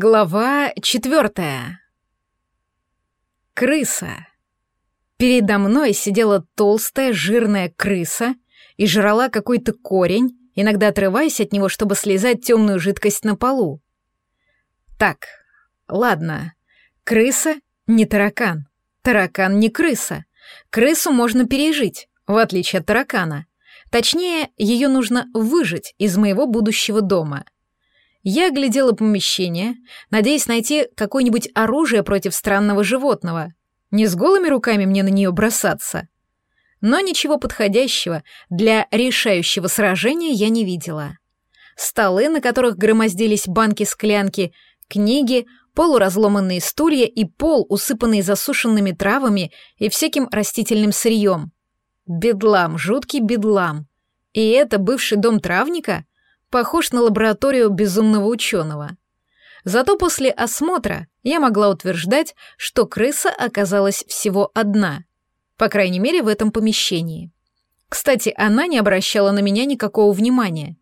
Глава четвертая. Крыса. Передо мной сидела толстая, жирная крыса и жрала какой-то корень, иногда отрываясь от него, чтобы слезать темную жидкость на полу. Так, ладно. Крыса не таракан. Таракан не крыса. Крысу можно пережить, в отличие от таракана. Точнее, ее нужно выжить из моего будущего дома — я оглядела помещение, надеясь найти какое-нибудь оружие против странного животного. Не с голыми руками мне на нее бросаться. Но ничего подходящего для решающего сражения я не видела. Столы, на которых громоздились банки-склянки, книги, полуразломанные стулья и пол, усыпанный засушенными травами и всяким растительным сырьем. Бедлам, жуткий бедлам. И это бывший дом травника? Похож на лабораторию безумного ученого. Зато после осмотра я могла утверждать, что крыса оказалась всего одна, по крайней мере в этом помещении. Кстати, она не обращала на меня никакого внимания.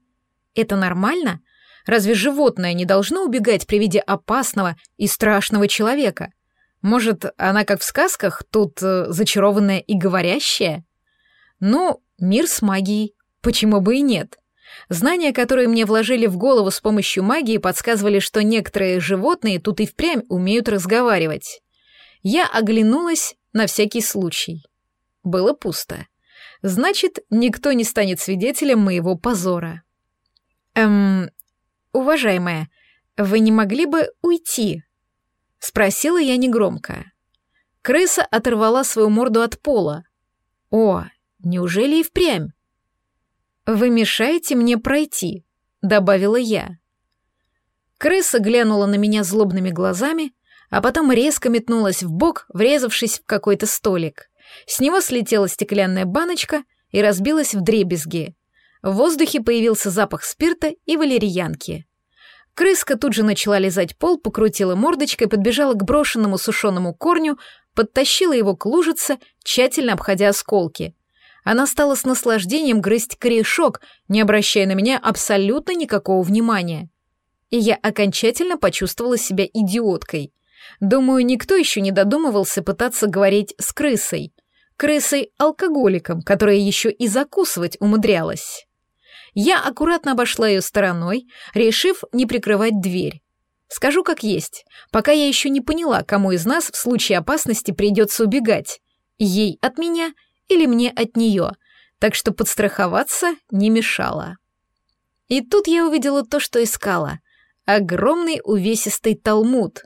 Это нормально? Разве животное не должно убегать при виде опасного и страшного человека? Может, она, как в сказках, тут э, зачарованная и говорящая? Ну, мир с магией, почему бы и нет? Знания, которые мне вложили в голову с помощью магии, подсказывали, что некоторые животные тут и впрямь умеют разговаривать. Я оглянулась на всякий случай. Было пусто. Значит, никто не станет свидетелем моего позора. «Эм, уважаемая, вы не могли бы уйти?» — спросила я негромко. Крыса оторвала свою морду от пола. «О, неужели и впрямь? «Вы мешаете мне пройти», — добавила я. Крыса глянула на меня злобными глазами, а потом резко метнулась в бок, врезавшись в какой-то столик. С него слетела стеклянная баночка и разбилась в дребезги. В воздухе появился запах спирта и валерьянки. Крыска тут же начала лизать пол, покрутила мордочкой, подбежала к брошенному сушеному корню, подтащила его к лужице, тщательно обходя осколки — она стала с наслаждением грызть корешок, не обращая на меня абсолютно никакого внимания. И я окончательно почувствовала себя идиоткой. Думаю, никто еще не додумывался пытаться говорить с крысой. Крысой-алкоголиком, которая еще и закусывать умудрялась. Я аккуратно обошла ее стороной, решив не прикрывать дверь. Скажу как есть, пока я еще не поняла, кому из нас в случае опасности придется убегать. Ей от меня или мне от нее, так что подстраховаться не мешало. И тут я увидела то, что искала. Огромный увесистый талмуд.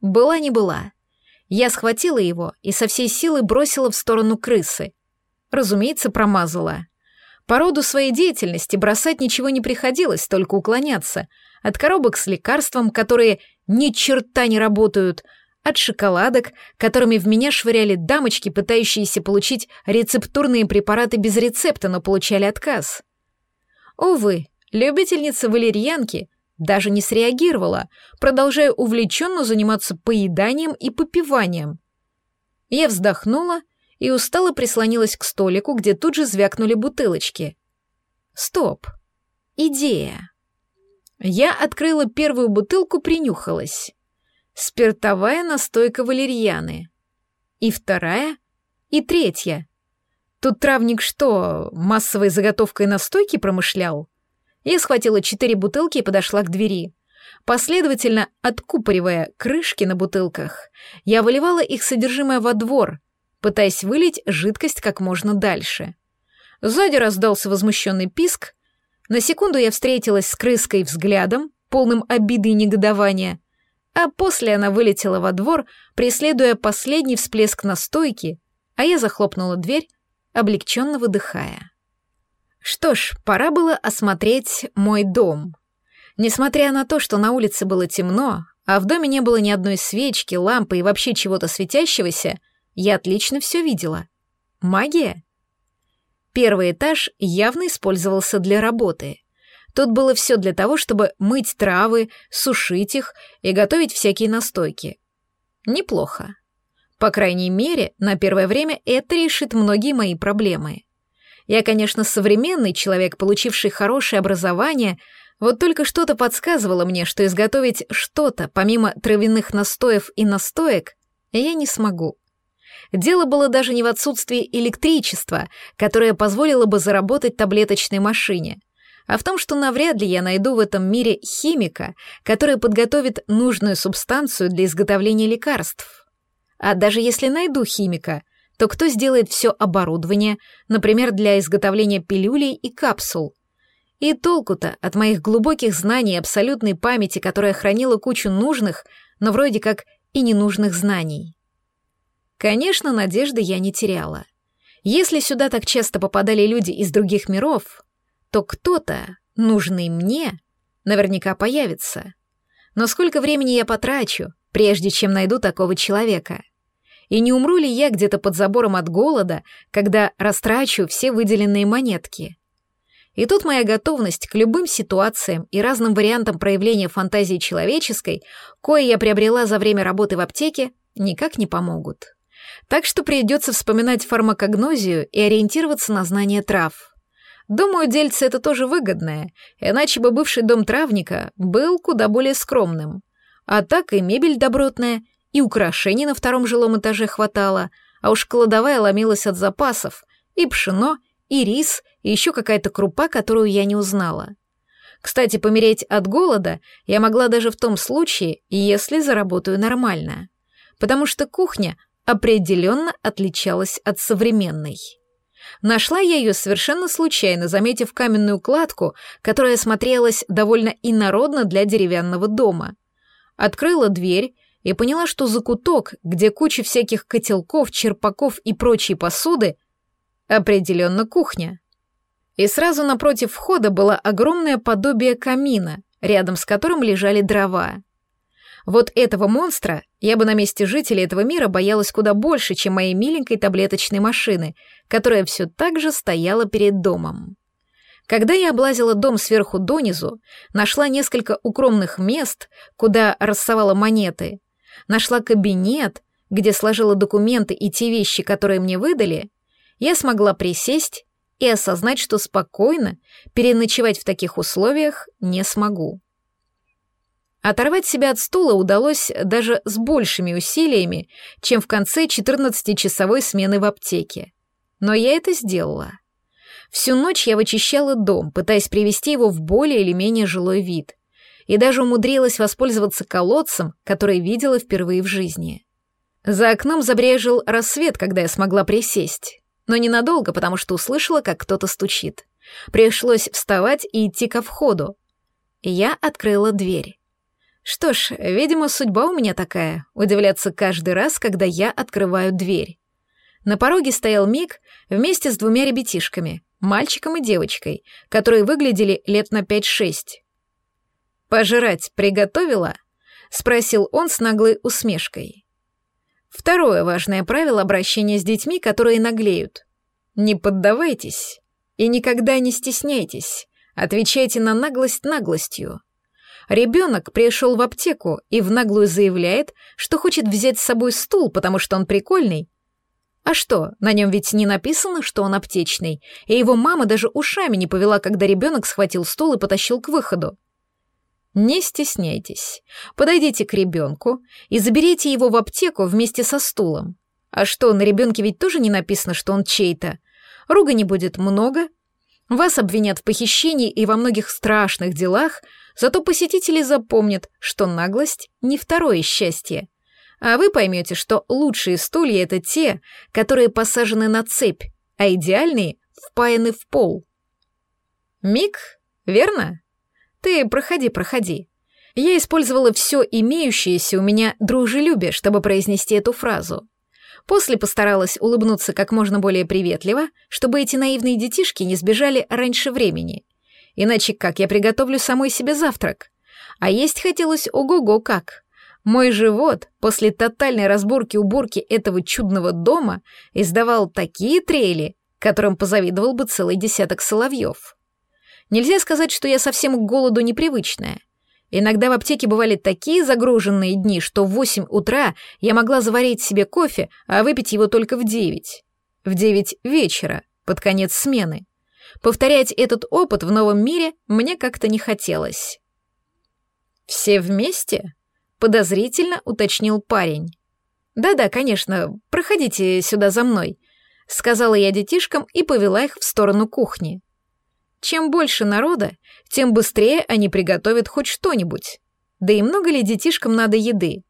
Была не была. Я схватила его и со всей силы бросила в сторону крысы. Разумеется, промазала. По роду своей деятельности бросать ничего не приходилось, только уклоняться. От коробок с лекарством, которые ни черта не работают — от шоколадок, которыми в меня швыряли дамочки, пытающиеся получить рецептурные препараты без рецепта, но получали отказ. Увы, любительница валерьянки даже не среагировала, продолжая увлеченно заниматься поеданием и попиванием. Я вздохнула и устало прислонилась к столику, где тут же звякнули бутылочки. Стоп. Идея. Я открыла первую бутылку, принюхалась спиртовая настойка валерьяны. И вторая, и третья. Тут травник что, массовой заготовкой настойки промышлял? Я схватила четыре бутылки и подошла к двери. Последовательно откупоривая крышки на бутылках, я выливала их содержимое во двор, пытаясь вылить жидкость как можно дальше. Сзади раздался возмущенный писк. На секунду я встретилась с крыской взглядом, полным обиды и негодования — а после она вылетела во двор, преследуя последний всплеск настойки, а я захлопнула дверь, облегченно выдыхая. Что ж, пора было осмотреть мой дом. Несмотря на то, что на улице было темно, а в доме не было ни одной свечки, лампы и вообще чего-то светящегося, я отлично все видела. Магия? Первый этаж явно использовался для работы — Тут было все для того, чтобы мыть травы, сушить их и готовить всякие настойки. Неплохо. По крайней мере, на первое время это решит многие мои проблемы. Я, конечно, современный человек, получивший хорошее образование, Вот только что-то подсказывало мне, что изготовить что-то, помимо травяных настоев и настоек, я не смогу. Дело было даже не в отсутствии электричества, которое позволило бы заработать таблеточной машине, а в том, что навряд ли я найду в этом мире химика, который подготовит нужную субстанцию для изготовления лекарств. А даже если найду химика, то кто сделает все оборудование, например, для изготовления пилюлей и капсул? И толку-то от моих глубоких знаний и абсолютной памяти, которая хранила кучу нужных, но вроде как и ненужных знаний. Конечно, надежды я не теряла. Если сюда так часто попадали люди из других миров, то кто-то, нужный мне, наверняка появится. Но сколько времени я потрачу, прежде чем найду такого человека? И не умру ли я где-то под забором от голода, когда растрачу все выделенные монетки? И тут моя готовность к любым ситуациям и разным вариантам проявления фантазии человеческой, кое я приобрела за время работы в аптеке, никак не помогут. Так что придется вспоминать фармакогнозию и ориентироваться на знание трав. Думаю, дельце это тоже выгодное, иначе бы бывший дом травника был куда более скромным. А так и мебель добротная, и украшений на втором жилом этаже хватало, а уж кладовая ломилась от запасов, и пшено, и рис, и еще какая-то крупа, которую я не узнала. Кстати, помереть от голода я могла даже в том случае, если заработаю нормально. Потому что кухня определенно отличалась от современной. Нашла я ее совершенно случайно, заметив каменную кладку, которая смотрелась довольно инородно для деревянного дома. Открыла дверь и поняла, что закуток, где куча всяких котелков, черпаков и прочей посуды, Определенно кухня. И сразу напротив входа было огромное подобие камина, рядом с которым лежали дрова. Вот этого монстра я бы на месте жителей этого мира боялась куда больше, чем моей миленькой таблеточной машины, которая все так же стояла перед домом. Когда я облазила дом сверху донизу, нашла несколько укромных мест, куда рассовала монеты, нашла кабинет, где сложила документы и те вещи, которые мне выдали, я смогла присесть и осознать, что спокойно переночевать в таких условиях не смогу. Оторвать себя от стула удалось даже с большими усилиями, чем в конце 14-часовой смены в аптеке. Но я это сделала. Всю ночь я вычищала дом, пытаясь привести его в более или менее жилой вид, и даже умудрилась воспользоваться колодцем, который видела впервые в жизни. За окном забрежил рассвет, когда я смогла присесть но ненадолго, потому что услышала, как кто-то стучит. Пришлось вставать и идти ко входу. Я открыла дверь. Что ж, видимо, судьба у меня такая — удивляться каждый раз, когда я открываю дверь. На пороге стоял Мик вместе с двумя ребятишками, мальчиком и девочкой, которые выглядели лет на пять-шесть. «Пожрать приготовила?» — спросил он с наглой усмешкой. Второе важное правило обращения с детьми, которые наглеют. Не поддавайтесь и никогда не стесняйтесь. Отвечайте на наглость наглостью. Ребенок пришел в аптеку и в наглую заявляет, что хочет взять с собой стул, потому что он прикольный. А что, на нем ведь не написано, что он аптечный, и его мама даже ушами не повела, когда ребенок схватил стул и потащил к выходу. Не стесняйтесь. Подойдите к ребенку и заберите его в аптеку вместе со стулом. А что, на ребенке ведь тоже не написано, что он чей-то. Ругани будет много. Вас обвинят в похищении и во многих страшных делах, зато посетители запомнят, что наглость — не второе счастье. А вы поймете, что лучшие стулья — это те, которые посажены на цепь, а идеальные — впаяны в пол. Миг, верно? Ты проходи, проходи. Я использовала все имеющееся у меня дружелюбие, чтобы произнести эту фразу. После постаралась улыбнуться как можно более приветливо, чтобы эти наивные детишки не сбежали раньше времени. Иначе как я приготовлю самой себе завтрак? А есть хотелось ого-го как. Мой живот после тотальной разборки-уборки этого чудного дома издавал такие трели, которым позавидовал бы целый десяток соловьев. Нельзя сказать, что я совсем к голоду непривычная. Иногда в аптеке бывали такие загруженные дни, что в 8 утра я могла заварить себе кофе, а выпить его только в 9. В 9 вечера, под конец смены. Повторять этот опыт в новом мире мне как-то не хотелось. «Все вместе?» — подозрительно уточнил парень. «Да-да, конечно, проходите сюда за мной», — сказала я детишкам и повела их в сторону кухни. Чем больше народа, тем быстрее они приготовят хоть что-нибудь. Да и много ли детишкам надо еды?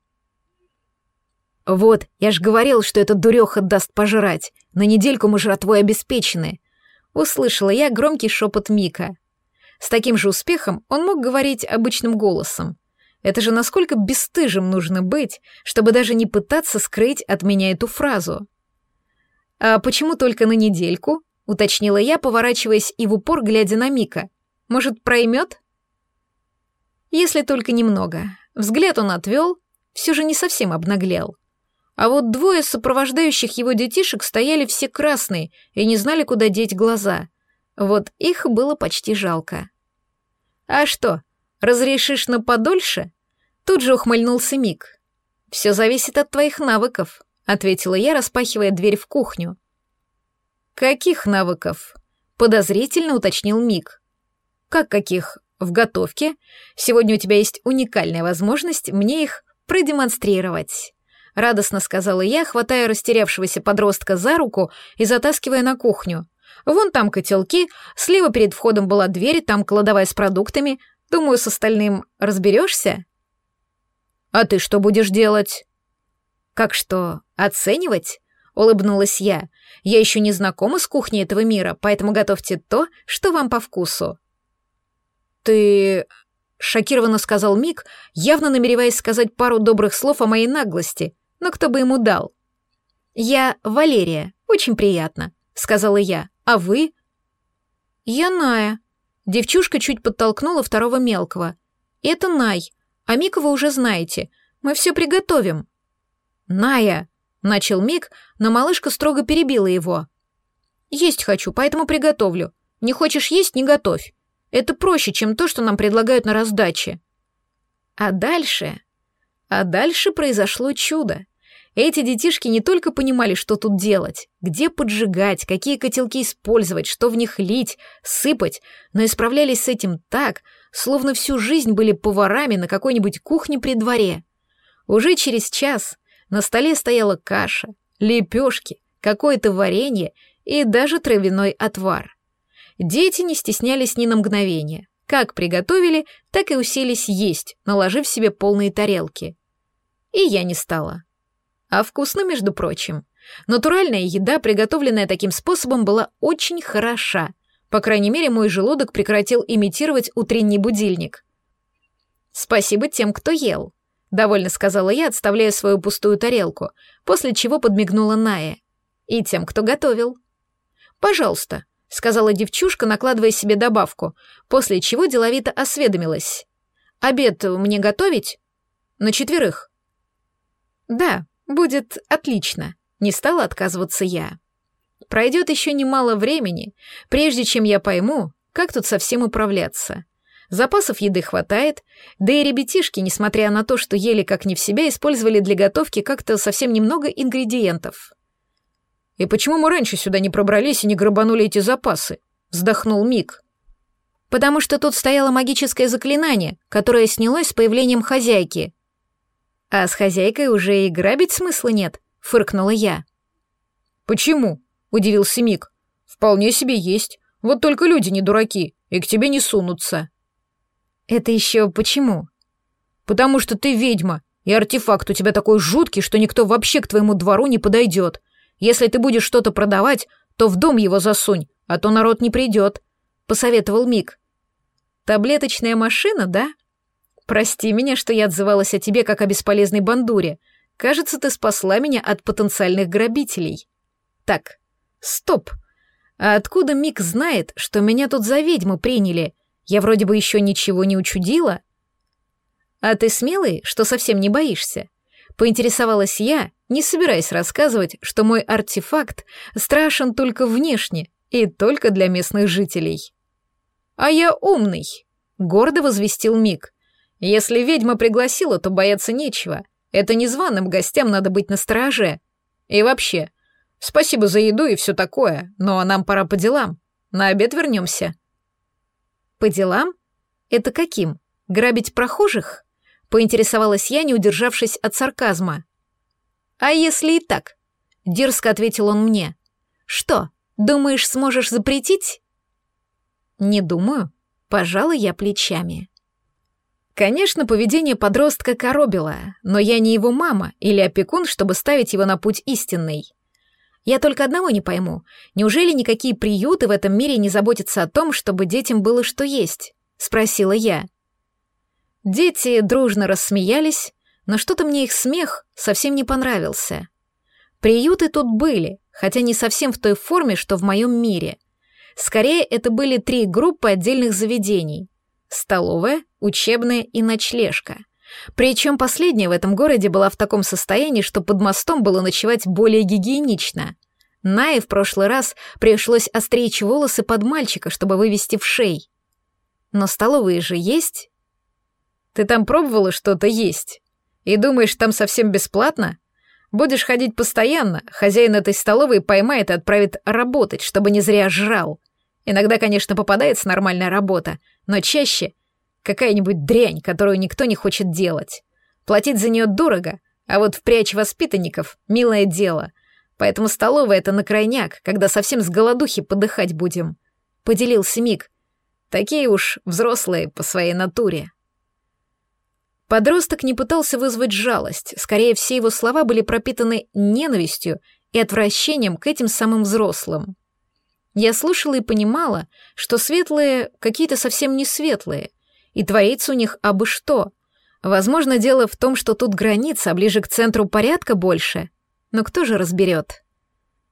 «Вот, я ж говорил, что этот дуреха даст пожрать. На недельку мы жратвой обеспечены», — услышала я громкий шепот Мика. С таким же успехом он мог говорить обычным голосом. Это же насколько бесстыжим нужно быть, чтобы даже не пытаться скрыть от меня эту фразу. «А почему только на недельку?» — уточнила я, поворачиваясь и в упор глядя на Мика. «Может, проймет?» Если только немного. Взгляд он отвел, все же не совсем обнаглел. А вот двое сопровождающих его детишек стояли все красные и не знали, куда деть глаза. Вот их было почти жалко. «А что, разрешишь на подольше?» Тут же ухмыльнулся Мик. «Все зависит от твоих навыков», — ответила я, распахивая дверь в кухню. «Каких навыков?» — подозрительно уточнил Мик. «Как каких? В готовке? Сегодня у тебя есть уникальная возможность мне их продемонстрировать» радостно сказала я, хватая растерявшегося подростка за руку и затаскивая на кухню. Вон там котелки, слева перед входом была дверь, там кладовая с продуктами. Думаю, с остальным разберешься. А ты что будешь делать? Как что, оценивать? Улыбнулась я. Я еще не знакома с кухней этого мира, поэтому готовьте то, что вам по вкусу. Ты шокированно сказал Мик, явно намереваясь сказать пару добрых слов о моей наглости, но кто бы ему дал? «Я Валерия, очень приятно», — сказала я. «А вы?» «Я Ная». Девчушка чуть подтолкнула второго мелкого. «Это Най, а Мика вы уже знаете. Мы все приготовим». «Ная», — начал Мик, но малышка строго перебила его. «Есть хочу, поэтому приготовлю. Не хочешь есть — не готовь. Это проще, чем то, что нам предлагают на раздаче». А дальше... А дальше произошло чудо. Эти детишки не только понимали, что тут делать, где поджигать, какие котелки использовать, что в них лить, сыпать, но исправлялись с этим так, словно всю жизнь были поварами на какой-нибудь кухне при дворе. Уже через час на столе стояла каша, лепешки, какое-то варенье и даже травяной отвар. Дети не стеснялись ни на мгновение. Как приготовили, так и уселись есть, наложив себе полные тарелки. И я не стала. А вкусно, между прочим. Натуральная еда, приготовленная таким способом, была очень хороша. По крайней мере, мой желудок прекратил имитировать утренний будильник. «Спасибо тем, кто ел», — довольно сказала я, отставляя свою пустую тарелку, после чего подмигнула Ная. «И тем, кто готовил». «Пожалуйста», — сказала девчушка, накладывая себе добавку, после чего деловито осведомилась. «Обед мне готовить?» «На четверых». «Да», «Будет отлично», — не стала отказываться я. Пройдет еще немало времени, прежде чем я пойму, как тут совсем управляться. Запасов еды хватает, да и ребятишки, несмотря на то, что ели как не в себя, использовали для готовки как-то совсем немного ингредиентов. «И почему мы раньше сюда не пробрались и не грабанули эти запасы?» — вздохнул Мик. «Потому что тут стояло магическое заклинание, которое снялось с появлением хозяйки», «А с хозяйкой уже и грабить смысла нет», — фыркнула я. «Почему?» — удивился Мик. «Вполне себе есть. Вот только люди не дураки и к тебе не сунутся». «Это еще почему?» «Потому что ты ведьма, и артефакт у тебя такой жуткий, что никто вообще к твоему двору не подойдет. Если ты будешь что-то продавать, то в дом его засунь, а то народ не придет», — посоветовал Мик. «Таблеточная машина, да?» Прости меня, что я отзывалась о тебе как о бесполезной бандуре. Кажется, ты спасла меня от потенциальных грабителей. Так, стоп. А откуда Мик знает, что меня тут за ведьму приняли? Я вроде бы еще ничего не учудила. А ты смелый, что совсем не боишься? Поинтересовалась я, не собираясь рассказывать, что мой артефакт страшен только внешне и только для местных жителей. А я умный, гордо возвестил Мик. Если ведьма пригласила, то бояться нечего. Это незваным гостям надо быть настороже. И вообще, спасибо за еду и все такое, но нам пора по делам. На обед вернемся. По делам? Это каким? Грабить прохожих? Поинтересовалась я, не удержавшись от сарказма. А если и так? Дерзко ответил он мне. Что, думаешь, сможешь запретить? Не думаю. Пожалуй, я плечами. Конечно, поведение подростка коробило, но я не его мама или опекун, чтобы ставить его на путь истинный. Я только одного не пойму. Неужели никакие приюты в этом мире не заботятся о том, чтобы детям было что есть? Спросила я. Дети дружно рассмеялись, но что-то мне их смех совсем не понравился. Приюты тут были, хотя не совсем в той форме, что в моем мире. Скорее, это были три группы отдельных заведений. Столовая, учебная и ночлежка. Причем последняя в этом городе была в таком состоянии, что под мостом было ночевать более гигиенично. Нае в прошлый раз пришлось остричь волосы под мальчика, чтобы вывести в шей. Но столовые же есть. Ты там пробовала что-то есть? И думаешь, там совсем бесплатно? Будешь ходить постоянно, хозяин этой столовой поймает и отправит работать, чтобы не зря жрал. Иногда, конечно, попадается нормальная работа, но чаще какая-нибудь дрянь, которую никто не хочет делать. Платить за нее дорого, а вот впрячь воспитанников — милое дело. Поэтому столовая — это на крайняк, когда совсем с голодухи подыхать будем. Поделился Мик. Такие уж взрослые по своей натуре. Подросток не пытался вызвать жалость, скорее все его слова были пропитаны ненавистью и отвращением к этим самым взрослым. Я слушала и понимала, что светлые какие-то совсем не светлые, и творится у них абы что. Возможно, дело в том, что тут граница, ближе к центру порядка больше. Но кто же разберет?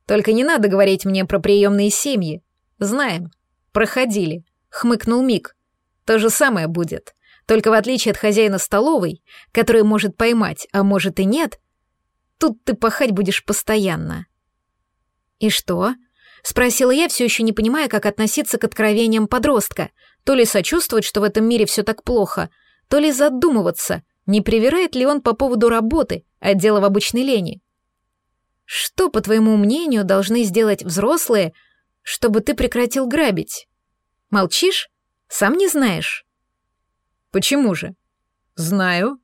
Только не надо говорить мне про приемные семьи. Знаем. Проходили. Хмыкнул Мик. То же самое будет. Только в отличие от хозяина столовой, который может поймать, а может и нет, тут ты пахать будешь постоянно. И что? Спросила я, все еще не понимая, как относиться к откровениям подростка. То ли сочувствовать, что в этом мире все так плохо, то ли задумываться, не привирает ли он по поводу работы, а дело в обычной лени. Что, по твоему мнению, должны сделать взрослые, чтобы ты прекратил грабить? Молчишь? Сам не знаешь? Почему же? Знаю.